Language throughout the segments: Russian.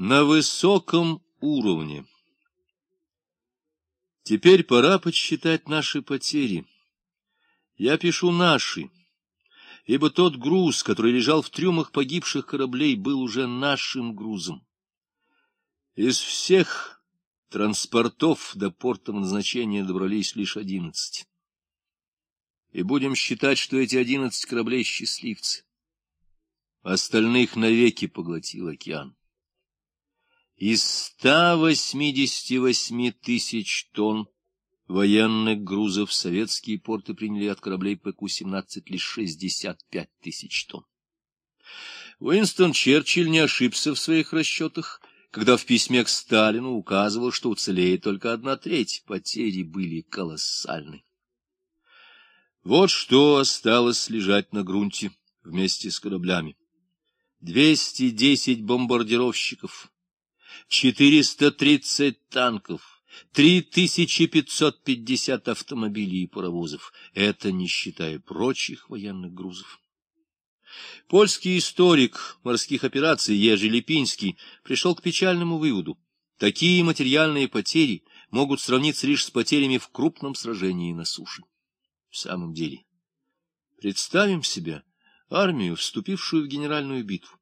На высоком уровне. Теперь пора подсчитать наши потери. Я пишу «наши», ибо тот груз, который лежал в трюмах погибших кораблей, был уже нашим грузом. Из всех транспортов до порта назначения добрались лишь одиннадцать. И будем считать, что эти одиннадцать кораблей — счастливцы. Остальных навеки поглотил океан. Из 188 тысяч тонн военных грузов советские порты приняли от кораблей ПК-17 лишь 65 тысяч тонн. Уинстон Черчилль не ошибся в своих расчетах, когда в письме к Сталину указывал, что уцелеет только одна треть, потери были колоссальны. Вот что осталось лежать на грунте вместе с кораблями. 210 бомбардировщиков, 430 танков, 3550 автомобилей и паровозов. Это не считая прочих военных грузов. Польский историк морских операций Ежи Липинский пришел к печальному выводу. Такие материальные потери могут сравниться лишь с потерями в крупном сражении на суше. В самом деле, представим себе армию, вступившую в генеральную битву.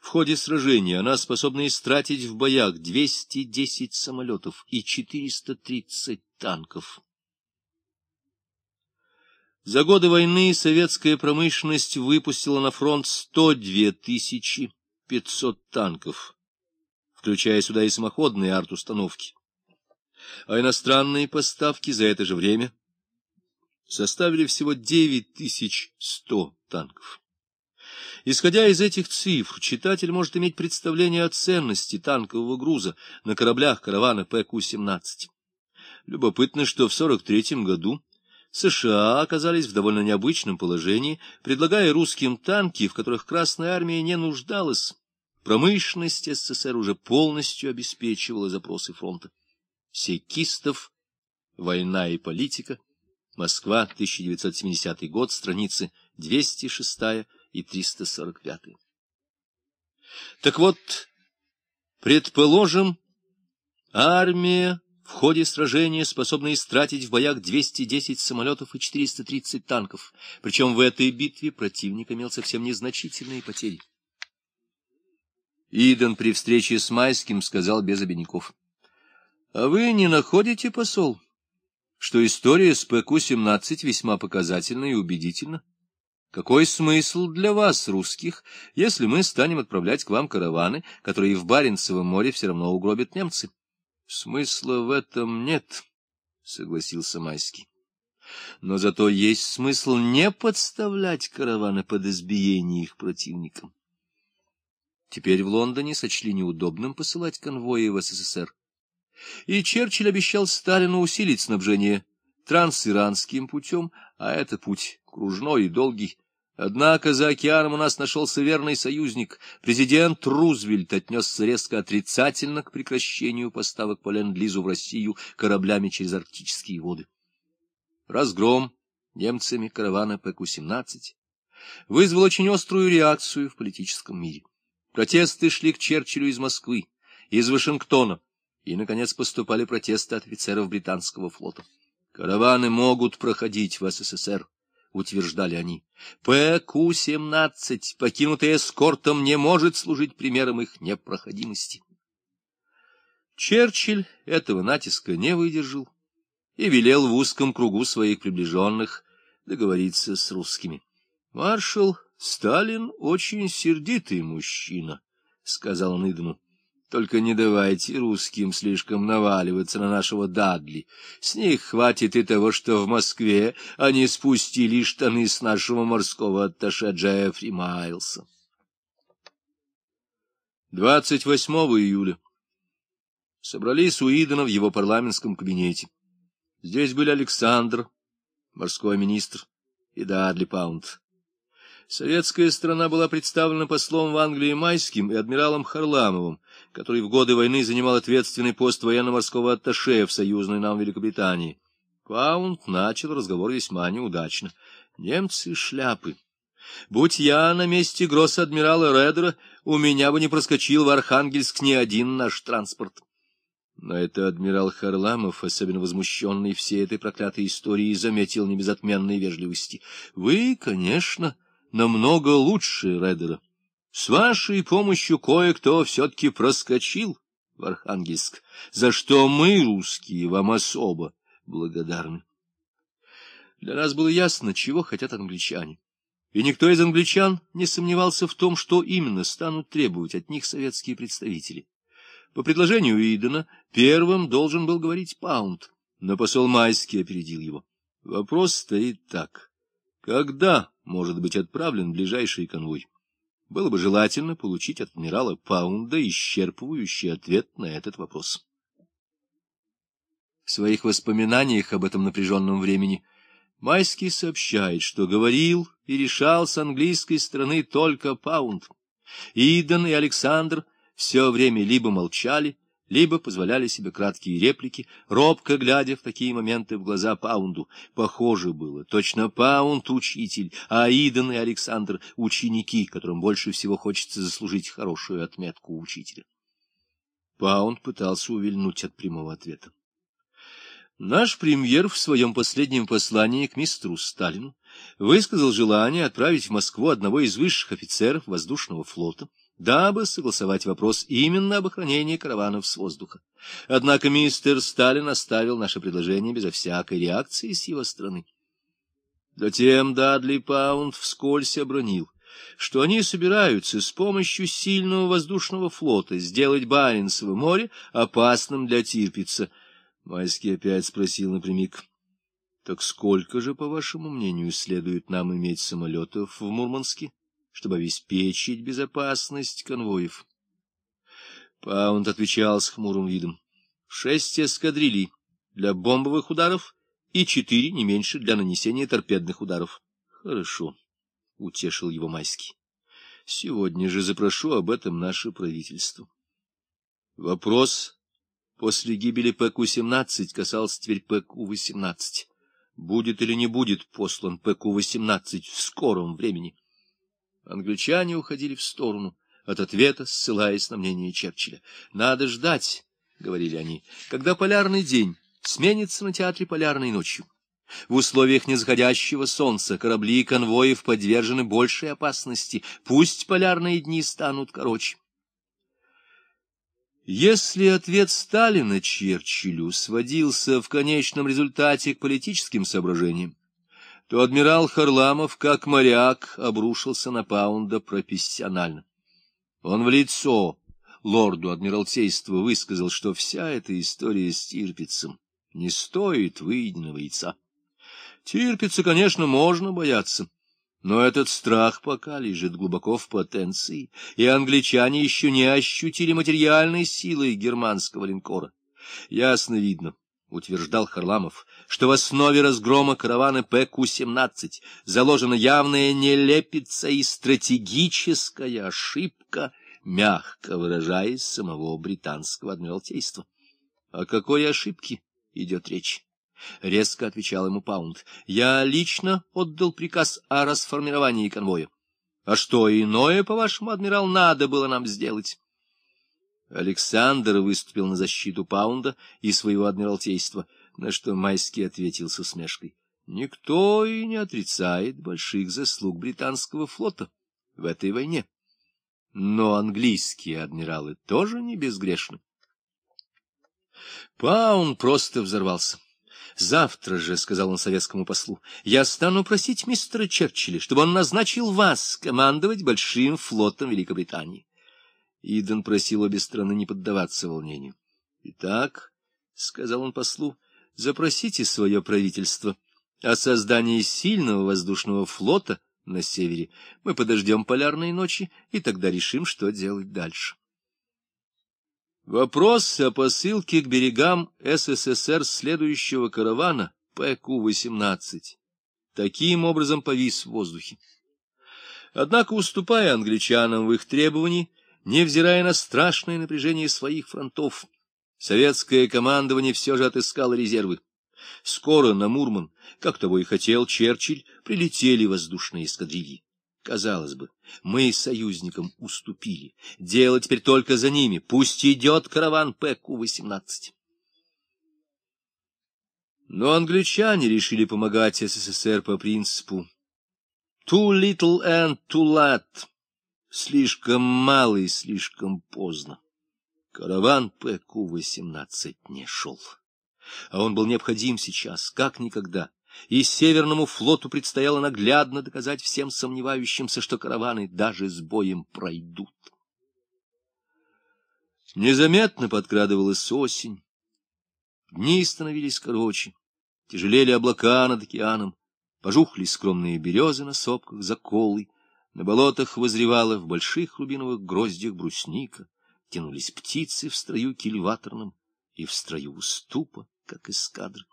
В ходе сражения она способна истратить в боях 210 самолетов и 430 танков. За годы войны советская промышленность выпустила на фронт 102 500 танков, включая сюда и самоходные арт-установки. А иностранные поставки за это же время составили всего 9100 танков. Исходя из этих цифр, читатель может иметь представление о ценности танкового груза на кораблях каравана ПК-17. Любопытно, что в 43 году США оказались в довольно необычном положении, предлагая русским танки, в которых Красная Армия не нуждалась. Промышленность СССР уже полностью обеспечивала запросы фронта. Секистов, «Война и политика», Москва, 1970 год, страницы 206 и 345. Так вот, предположим, армия в ходе сражения способна истратить в боях 210 самолетов и 430 танков, причем в этой битве противник имел совсем незначительные потери. Иден при встрече с Майским сказал без обиняков. — А вы не находите, посол, что история с ПК-17 весьма показательна и убедительна? Какой смысл для вас, русских, если мы станем отправлять к вам караваны, которые в Баренцевом море все равно угробят немцы? — Смысла в этом нет, — согласился Майский. Но зато есть смысл не подставлять караваны под избиение их противникам. Теперь в Лондоне сочли неудобным посылать конвои в СССР. И Черчилль обещал Сталину усилить снабжение трансиранским путем, а это путь кружной и долгий, Однако за океаном у нас нашелся верный союзник. Президент Рузвельт отнесся резко отрицательно к прекращению поставок по ленд-лизу в Россию кораблями через арктические воды. Разгром немцами каравана PQ-17 вызвал очень острую реакцию в политическом мире. Протесты шли к Черчиллю из Москвы, из Вашингтона, и, наконец, поступали протесты от офицеров британского флота. Караваны могут проходить в СССР утверждали они. PQ-17, покинутый эскортом, не может служить примером их непроходимости. Черчилль этого натиска не выдержал и велел в узком кругу своих приближенных договориться с русскими. Маршал Сталин очень сердитый мужчина, — сказал он Идену. Только не давайте русским слишком наваливаться на нашего Дадли. С них хватит и того, что в Москве они спустили штаны с нашего морского атташе Джеффри Майлса. 28 июля. Собрались у Идена в его парламентском кабинете. Здесь были Александр, морской министр, и Дадли Паунд. Советская страна была представлена послом в Англии Майским и адмиралом Харламовым, который в годы войны занимал ответственный пост военно-морского атташе в союзной нам Великобритании. Паунд начал разговор весьма неудачно. Немцы — шляпы. Будь я на месте гросс-адмирала Редера, у меня бы не проскочил в Архангельск ни один наш транспорт. Но это адмирал Харламов, особенно возмущенный всей этой проклятой историей, заметил не без отменной вежливости. Вы, конечно, намного лучше Редера. С вашей помощью кое-кто все-таки проскочил в Архангельск, за что мы, русские, вам особо благодарны. Для нас было ясно, чего хотят англичане. И никто из англичан не сомневался в том, что именно станут требовать от них советские представители. По предложению Идена первым должен был говорить Паунд, но посол Майский опередил его. Вопрос стоит так. Когда может быть отправлен ближайший конвой? Было бы желательно получить от адмирала Паунда исчерпывающий ответ на этот вопрос. В своих воспоминаниях об этом напряженном времени Майский сообщает, что говорил и решал с английской стороны только Паунд. Иден и Александр все время либо молчали, либо позволяли себе краткие реплики, робко глядя в такие моменты в глаза Паунду. Похоже было, точно Паунд — учитель, а Иден и Александр — ученики, которым больше всего хочется заслужить хорошую отметку учителя. Паунд пытался увильнуть от прямого ответа. Наш премьер в своем последнем послании к мистеру Сталину высказал желание отправить в Москву одного из высших офицеров воздушного флота, дабы согласовать вопрос именно об охранении караванов с воздуха. Однако мистер Сталин оставил наше предложение безо всякой реакции с его стороны. Затем Дадли Паунд вскользь обронил, что они собираются с помощью сильного воздушного флота сделать Баренцево море опасным для Тирпица — Майский опять спросил напрямик. — Так сколько же, по вашему мнению, следует нам иметь самолетов в Мурманске, чтобы обеспечить безопасность конвоев? Паунд отвечал с хмурым видом. — Шесть эскадрилий для бомбовых ударов и четыре, не меньше, для нанесения торпедных ударов. — Хорошо, — утешил его Майский. — Сегодня же запрошу об этом наше правительство. Вопрос После гибели PQ-17 касался теперь PQ-18. Будет или не будет послан PQ-18 в скором времени? Англичане уходили в сторону от ответа, ссылаясь на мнение Черчилля. «Надо ждать», — говорили они, — «когда полярный день сменится на театре полярной ночью». В условиях незаходящего солнца корабли и конвоев подвержены большей опасности. Пусть полярные дни станут короче. Если ответ Сталина Черчиллю сводился в конечном результате к политическим соображениям, то адмирал Харламов, как моряк, обрушился на Паунда профессионально. Он в лицо лорду Адмиралтейства высказал, что вся эта история с Тирпицем не стоит выеденного яйца. Тирпица, конечно, можно бояться, но этот страх пока лежит глубоко в потенции, и англичане еще не ощутили материальной силы германского линкора. Ясно видно, — утверждал Харламов, — что в основе разгрома каравана ПК-17 заложена явная нелепица и стратегическая ошибка, мягко выражаясь, самого британского адмиралтейства. О какой ошибке идет речь? — резко отвечал ему Паунд. — Я лично отдал приказ о расформировании конвоя. А что иное, по-вашему, адмирал, надо было нам сделать? Александр выступил на защиту Паунда и своего адмиралтейства, на что Майский ответил с усмешкой. Никто и не отрицает больших заслуг британского флота в этой войне. Но английские адмиралы тоже не безгрешны. Паунд просто взорвался. Завтра же, — сказал он советскому послу, — я стану просить мистера Черчилля, чтобы он назначил вас командовать большим флотом Великобритании. Иден просил обе страны не поддаваться волнению. — Итак, — сказал он послу, — запросите свое правительство о создании сильного воздушного флота на севере. Мы подождем полярной ночи и тогда решим, что делать дальше. Вопрос о посылке к берегам СССР следующего каравана ПК-18 таким образом повис в воздухе. Однако, уступая англичанам в их требовании, невзирая на страшное напряжение своих фронтов, советское командование все же отыскало резервы. Скоро на Мурман, как того и хотел Черчилль, прилетели воздушные эскадрильи. Казалось бы, мы союзникам уступили. Дело теперь только за ними. Пусть идет караван ПК-18. Но англичане решили помогать СССР по принципу «too little and too late» — слишком мало и слишком поздно. Караван ПК-18 не шел. А он был необходим сейчас, как никогда. И Северному флоту предстояло наглядно доказать всем сомневающимся, что караваны даже с боем пройдут. Незаметно подкрадывалась осень. Дни становились короче, тяжелели облака над океаном, пожухли скромные березы на сопках за колой, на болотах возревала в больших рубиновых гроздях брусника, тянулись птицы в строю кильваторном и в строю уступа, как эскадры.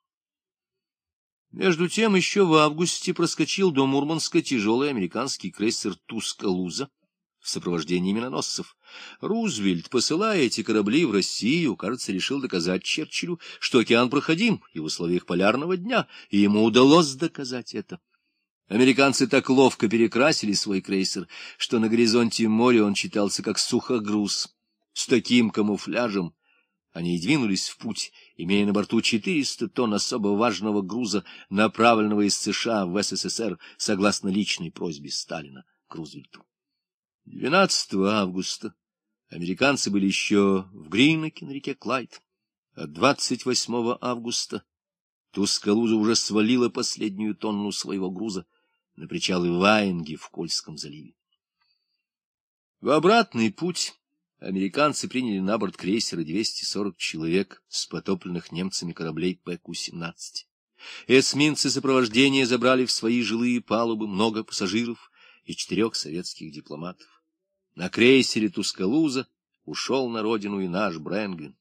Между тем еще в августе проскочил до Мурманска тяжелый американский крейсер «Тускалуза» в сопровождении миноносцев. Рузвельт, посылая эти корабли в Россию, кажется, решил доказать Черчиллю, что океан проходим и в условиях полярного дня, и ему удалось доказать это. Американцы так ловко перекрасили свой крейсер, что на горизонте моря он читался как сухогруз. С таким камуфляжем они и двинулись в путь, имея на борту 400 тонн особо важного груза, направленного из США в СССР согласно личной просьбе Сталина к Рузвельту. 12 августа американцы были еще в Гринеке на реке Клайд, а 28 августа Тускалуза уже свалила последнюю тонну своего груза на причалы Ваенги в Кольском заливе. В обратный путь американцы приняли на борт крейсера 240 человек с потопленных немцами кораблей ПК-17. Эсминцы сопровождения забрали в свои жилые палубы много пассажиров и четырех советских дипломатов. На крейсере Тускалуза ушел на родину и наш Брэнгвин.